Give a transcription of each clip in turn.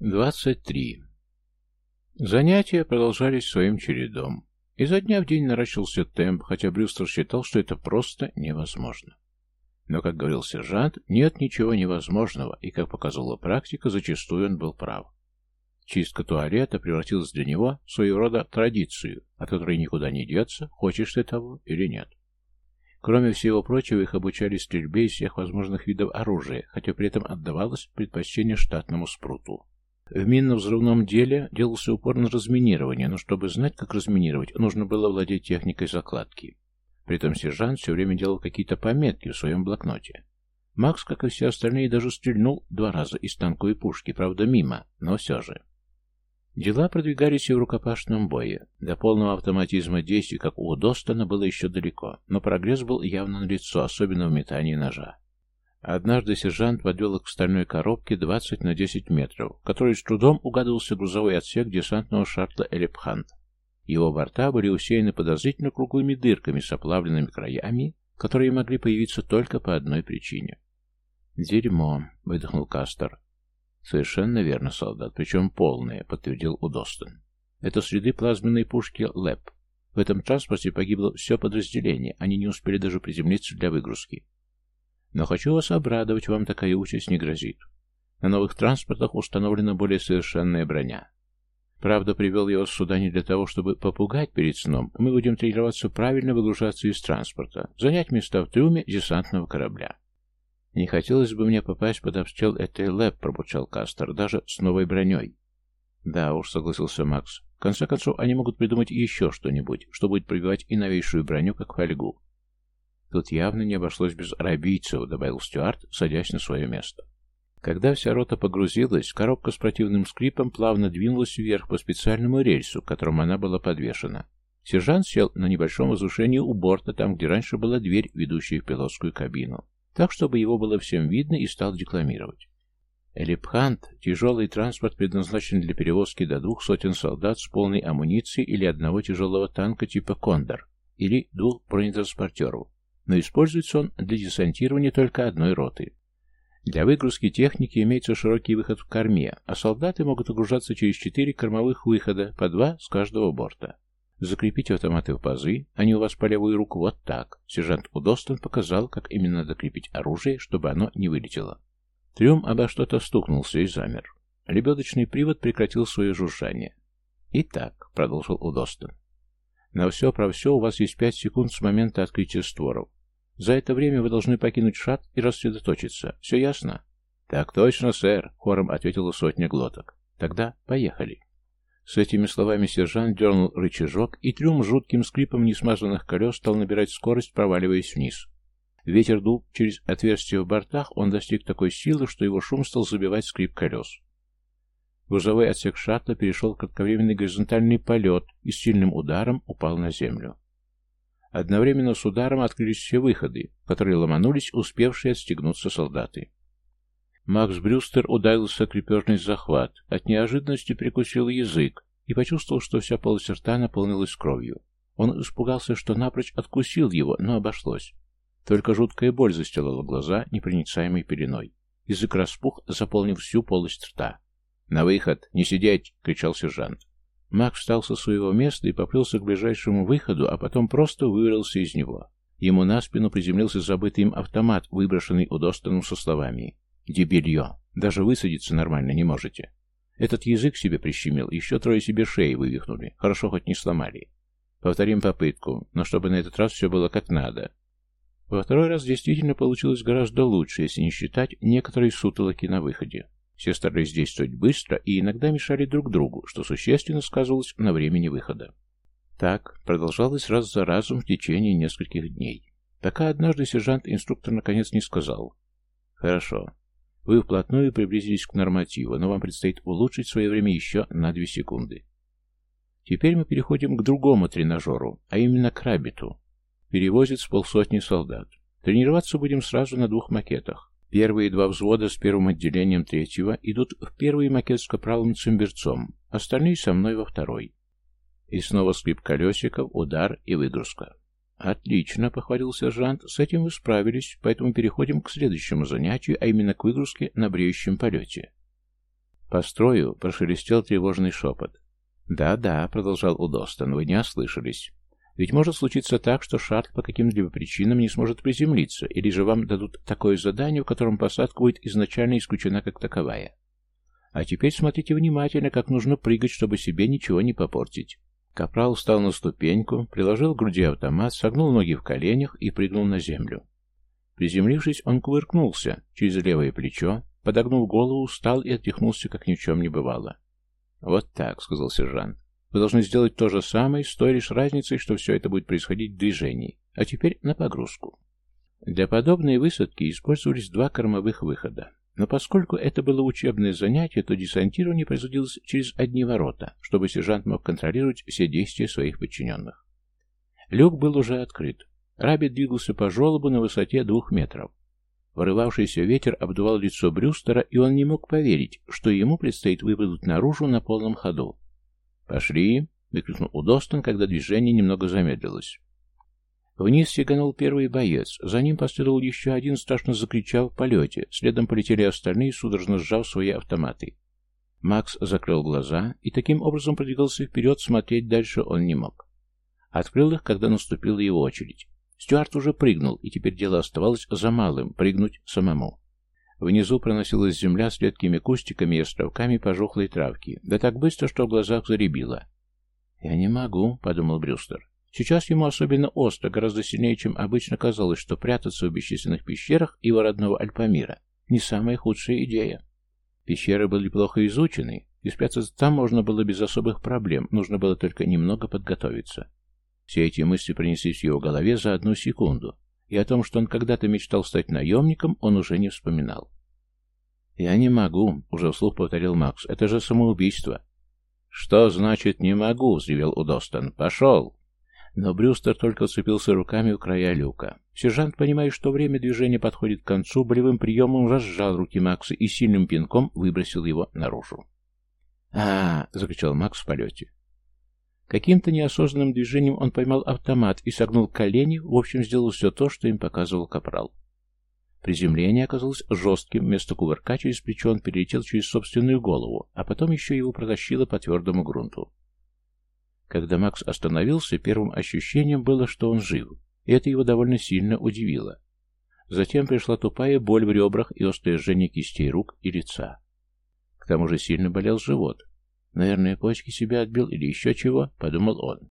23. Занятия продолжались своим чередом. Изо дня в день наращивался темп, хотя Брюстер считал, что это просто невозможно. Но, как говорил сержант, нет ничего невозможного, и, как показала практика, зачастую он был прав. Чистка туалета превратилась для него в своего рода традицию, от которой никуда не деться, хочешь ты того или нет. Кроме всего прочего, их обучали стрельбе из всех возможных видов оружия, хотя при этом отдавалось предпочтение штатному спруту. В минно-взрывном деле делался упор на разминирование, но чтобы знать, как разминировать, нужно было владеть техникой закладки. При этом сержант все время делал какие-то пометки в своем блокноте. Макс, как и все остальные, даже стрельнул два раза из танковой пушки, правда мимо, но все же. Дела продвигались и в рукопашном бое. До полного автоматизма действий, как у Достона, было еще далеко, но прогресс был явно налицо, особенно в метании ножа. Однажды сержант подвел их к стальной коробке 20 на 10 метров, в которой с трудом угадывался грузовой отсек десантного шаттла «Элепхант». Его борта были усеяны подозрительно круглыми дырками с оплавленными краями, которые могли появиться только по одной причине. «Дерьмо», — выдохнул Кастер. «Совершенно верно, солдат, причем полное», — подтвердил Удостон. «Это следы плазменной пушки ЛЭП. В этом транспорте погибло все подразделение, они не успели даже приземлиться для выгрузки. Но хочу вас обрадовать, вам такая участь не грозит. На новых транспортах установлена более совершенная броня. Правда, привел я вас сюда не для того, чтобы попугать перед сном. Мы будем тренироваться правильно выгружаться из транспорта, занять места в трюме десантного корабля. Не хотелось бы мне попасть под обстрел этой лэп, пробурчал Кастер, даже с новой броней. Да уж, согласился Макс. В конце концов, они могут придумать еще что-нибудь, что будет пробивать и новейшую броню, как фольгу. Тут явно не обошлось без арабийцев, добавил Стюарт, садясь на свое место. Когда вся рота погрузилась, коробка с противным скрипом плавно двинулась вверх по специальному рельсу, к которому она была подвешена. Сержант сел на небольшом возвышении у борта, там, где раньше была дверь, ведущая в пилотскую кабину, так, чтобы его было всем видно, и стал декламировать. Элипхант – тяжелый транспорт, предназначен для перевозки до двух сотен солдат с полной амуницией или одного тяжелого танка типа «Кондор» или двух бронетранспортеров, но используется он для десантирования только одной роты. Для выгрузки техники имеется широкий выход в корме, а солдаты могут выгружаться через четыре кормовых выхода, по два с каждого борта. Закрепите автоматы в пазы, они у вас по левую руку вот так. Сержант Удостон показал, как именно закрепить оружие, чтобы оно не вылетело. Трюм обо что-то стукнулся и замер. Лебедочный привод прекратил свое жужжание. «Итак», — продолжил Удостон, — «на все про все у вас есть пять секунд с момента открытия створов. За это время вы должны покинуть шат и рассредоточиться. Все ясно? Так точно, сэр, хором ответила сотня глоток. Тогда поехали. С этими словами сержант дернул рычажок, и трюм жутким скрипом несмазанных колес стал набирать скорость, проваливаясь вниз. Ветер дул через отверстия в бортах, он достиг такой силы, что его шум стал забивать скрип колес. Грузовой отсек шаттла перешел в кратковременный горизонтальный полет и с сильным ударом упал на землю. Одновременно с ударом открылись все выходы, которые ломанулись успевшие отстегнуться солдаты. Макс Брюстер ударился крепежный захват, от неожиданности прикусил язык и почувствовал, что вся полость рта наполнилась кровью. Он испугался, что напрочь откусил его, но обошлось. Только жуткая боль застилала глаза непроницаемой пеленой. Язык распух, заполнив всю полость рта. «На выход! Не сидеть!» — кричал сержант. Мак встал со своего места и поплелся к ближайшему выходу, а потом просто вывалился из него. Ему на спину приземлился забытый им автомат, выброшенный у Достоном со словами «Дебилье! Даже высадиться нормально не можете!» Этот язык себе прищемил, еще трое себе шеи вывихнули. Хорошо хоть не сломали. Повторим попытку, но чтобы на этот раз все было как надо. Во второй раз действительно получилось гораздо лучше, если не считать некоторые сутолоки на выходе. Все старались действовать быстро и иногда мешали друг другу, что существенно сказывалось на времени выхода. Так продолжалось раз за разом в течение нескольких дней. Пока однажды сержант-инструктор наконец не сказал «Хорошо, вы вплотную приблизились к нормативу, но вам предстоит улучшить свое время еще на 2 секунды. Теперь мы переходим к другому тренажеру, а именно к рабиту. Перевозит с полсотни солдат. Тренироваться будем сразу на двух макетах. Первые два взвода с первым отделением третьего идут в первый макет с капралом Цимберцом, остальные со мной во второй. И снова скрип колесиков, удар и выгрузка. «Отлично», — похвалил сержант, — «с этим вы справились, поэтому переходим к следующему занятию, а именно к выгрузке на бреющем полете». По строю прошелестел тревожный шепот. «Да-да», — продолжал Удостон, — «вы не ослышались. Ведь может случиться так, что шаттл по каким-либо причинам не сможет приземлиться, или же вам дадут такое задание, в котором посадка будет изначально исключена как таковая. А теперь смотрите внимательно, как нужно прыгать, чтобы себе ничего не попортить». Капрал встал на ступеньку, приложил к груди автомат, согнул ноги в коленях и прыгнул на землю. Приземлившись, он кувыркнулся через левое плечо, подогнул голову, встал и отряхнулся, как ни в чем не бывало. «Вот так», — сказал сержант. «Вы должны сделать то же самое, с той лишь разницей, что все это будет происходить в движении. А теперь на погрузку». Для подобной высадки использовались два кормовых выхода. Но поскольку это было учебное занятие, то десантирование производилось через одни ворота, чтобы сержант мог контролировать все действия своих подчиненных. Люк был уже открыт. Рабит двигался по желобу на высоте двух метров. Вырывавшийся ветер обдувал лицо Брюстера, и он не мог поверить, что ему предстоит выпрыгнуть наружу на полном ходу. «Пошли!» — выкрикнул Удостон, когда движение немного замедлилось. Вниз сиганул первый боец, за ним последовал еще один, страшно закричав в полете, следом полетели остальные, судорожно сжав свои автоматы. Макс закрыл глаза и таким образом продвигался вперед, смотреть дальше он не мог. Открыл их, когда наступила его очередь. Стюарт уже прыгнул, и теперь дело оставалось за малым — прыгнуть самому. Внизу проносилась земля с редкими кустиками и островками пожухлой травки, да так быстро, что в глазах заребило. «Я не могу», — подумал Брюстер. Сейчас ему особенно остро, гораздо сильнее, чем обычно казалось, что прятаться в бесчисленных пещерах его родного Альпамира — не самая худшая идея. Пещеры были плохо изучены, и спрятаться там можно было без особых проблем, нужно было только немного подготовиться. Все эти мысли принеслись в его голове за одну секунду, и о том, что он когда-то мечтал стать наемником, он уже не вспоминал. «Я не могу», — уже вслух повторил Макс, — «это же самоубийство». «Что значит «не могу»?» — взревел Удостон. «Пошел!» Но Брюстер только цепился руками у края люка. Сержант, понимая, что время движения подходит к концу, болевым приемом разжал руки Макса и сильным пинком выбросил его наружу. а, -а, -а закричал Макс в полете. Каким-то неосознанным движением он поймал автомат и согнул колени, в общем, сделал все то, что им показывал капрал. Приземление оказалось жестким, вместо кувырка через плечо он перелетел через собственную голову, а потом еще его протащило по твердому грунту. Когда Макс остановился, первым ощущением было, что он жив, и это его довольно сильно удивило. Затем пришла тупая боль в ребрах и острое жжение кистей рук и лица. К тому же сильно болел живот, Наверное, почки себя отбил или еще чего, подумал он.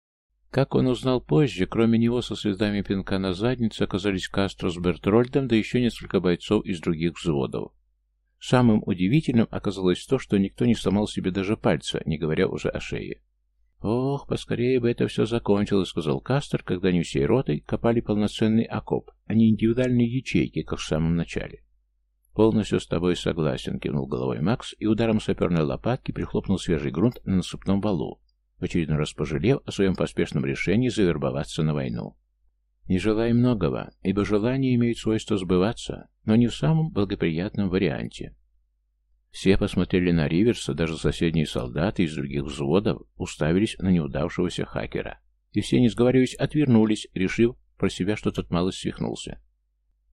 Как он узнал позже, кроме него со следами пинка на заднице оказались Кастро с Бертрольдом, да еще несколько бойцов из других взводов. Самым удивительным оказалось то, что никто не сломал себе даже пальца, не говоря уже о шее. «Ох, поскорее бы это все закончилось», — сказал Кастер, когда они всей ротой копали полноценный окоп, а не индивидуальные ячейки, как в самом начале. «Полностью с тобой согласен», — кивнул головой Макс и ударом саперной лопатки прихлопнул свежий грунт на насыпном балу, в очередной раз пожалев о своем поспешном решении завербоваться на войну. Не желай многого, ибо желания имеют свойство сбываться, но не в самом благоприятном варианте. Все посмотрели на Риверса, даже соседние солдаты из других взводов уставились на неудавшегося хакера. И все, не сговариваясь, отвернулись, решив про себя, что тот мало свихнулся.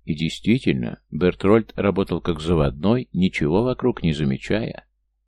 И действительно, Бертрольд работал как заводной, ничего вокруг не замечая,